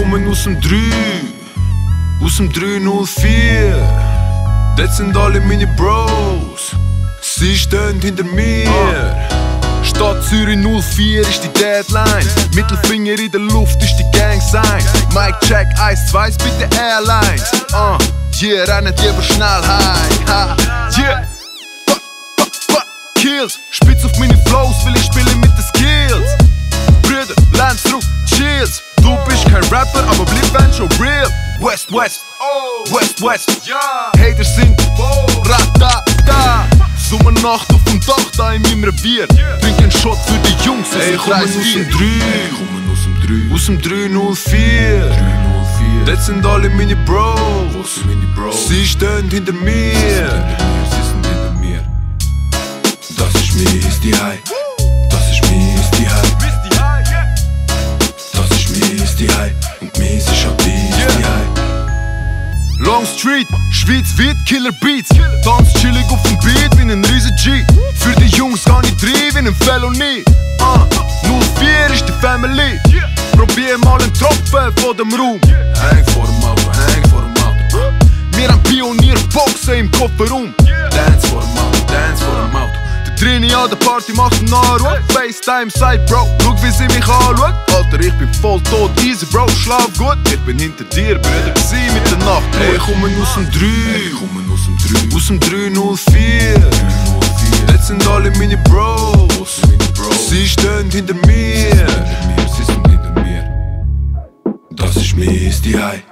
komme aus dem 3, aus dem 304. Das sind alle meine Bros, sie stehen hinter mir. Stadt Zürich 04 ist die Deadline. Mittelfinger in der Luft ist die Gang sein. Mike Check 1, 2 bitte Airlines. Uh, yeah, rennen lieber schnell heim. Ha, yeah. Fuck, fuck, Kills. Spitz auf meine Flows, will ich spielen mit den Skills. Brüder, zurück, chills. Du bist kein Rapper, aber bleib wenn schon real. West, West, West, West. Haters sind ratata. Sommernacht auf dem Dach da in meinem Revier. Trink einen Shot für die Jungs, ey, ich komme aus dem 3. aus dem 3. Aus dem 304. 304. Das sind alle meine Bros. meine Bros. Sie stehen hinter mir. Sie sind hinter mir. Das ist mir ist die High. Die High. Und mir ist auch die ist die. Long Street, Schweiz weit, Killer Beats. Tanz chillig auf dem Beat wie ein riesen G. Für die Jungs gar nicht drei wie ein Felony. Uh, 04 ist die Family. Probier mal einen Tropfen von dem Raum. Häng vor dem Auto, häng vor dem Auto. Wir haben Pionierboxen im Kofferraum. Dance vor dem Auto, dance vor Trini an der Party macht einen Anruf. FaceTime sagt Bro, schau wie sie mich anschaut. Alter, ich bin voll tot, easy Bro, schlaf gut. Ich bin hinter dir, Brüder, gsi mit der Nacht. Ey, ich komme aus dem 3. Ich komme aus dem 3. Aus dem 304. Das sind alle meine Bros. Sie stehen hinter mir. sie sind hinter mir. Das ist mir ist die High.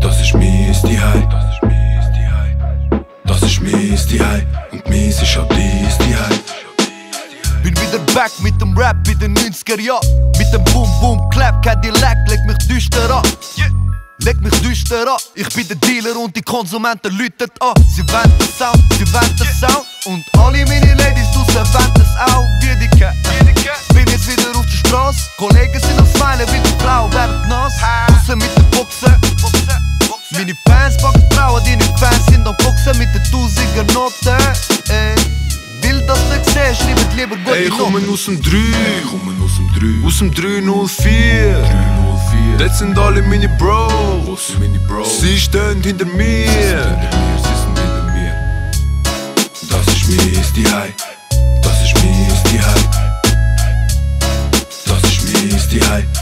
Das ist mir ist die High. Das ist mir ist die High. Das ist mir ist die High. Bin wieder back mit dem Rap in den 90er Jahren. Mit dem Boom Boom Clap, Cadillac, leg mich düster an. Leg mich düster an. Ich bin der Dealer und die Konsumenten läuten an. Sie wollen den Sound, sie wollen den Sound. Und alle meine Ladies draussen wollen das auch. Wie die Cat. Bin jetzt wieder auf der Straße. Kollegen sind am Smilen, weil die Blau werden nass. Draussen mit den Boxen. Meine Fans packen Frauen, die nicht Fans sind am Boxen mit den Tausiger Noten. Cash, lebt, lebt Gott. Ey, kommen aus dem 3, kommen aus dem 3, aus dem 304. 304. Das sind alle meine Bros. Meine Bros. Sie stehen hinter mir. Hinter mir, sie sind hinter mir. Das ist mir ist die High. Das ist mir ist die High. Das ist mir ist die High.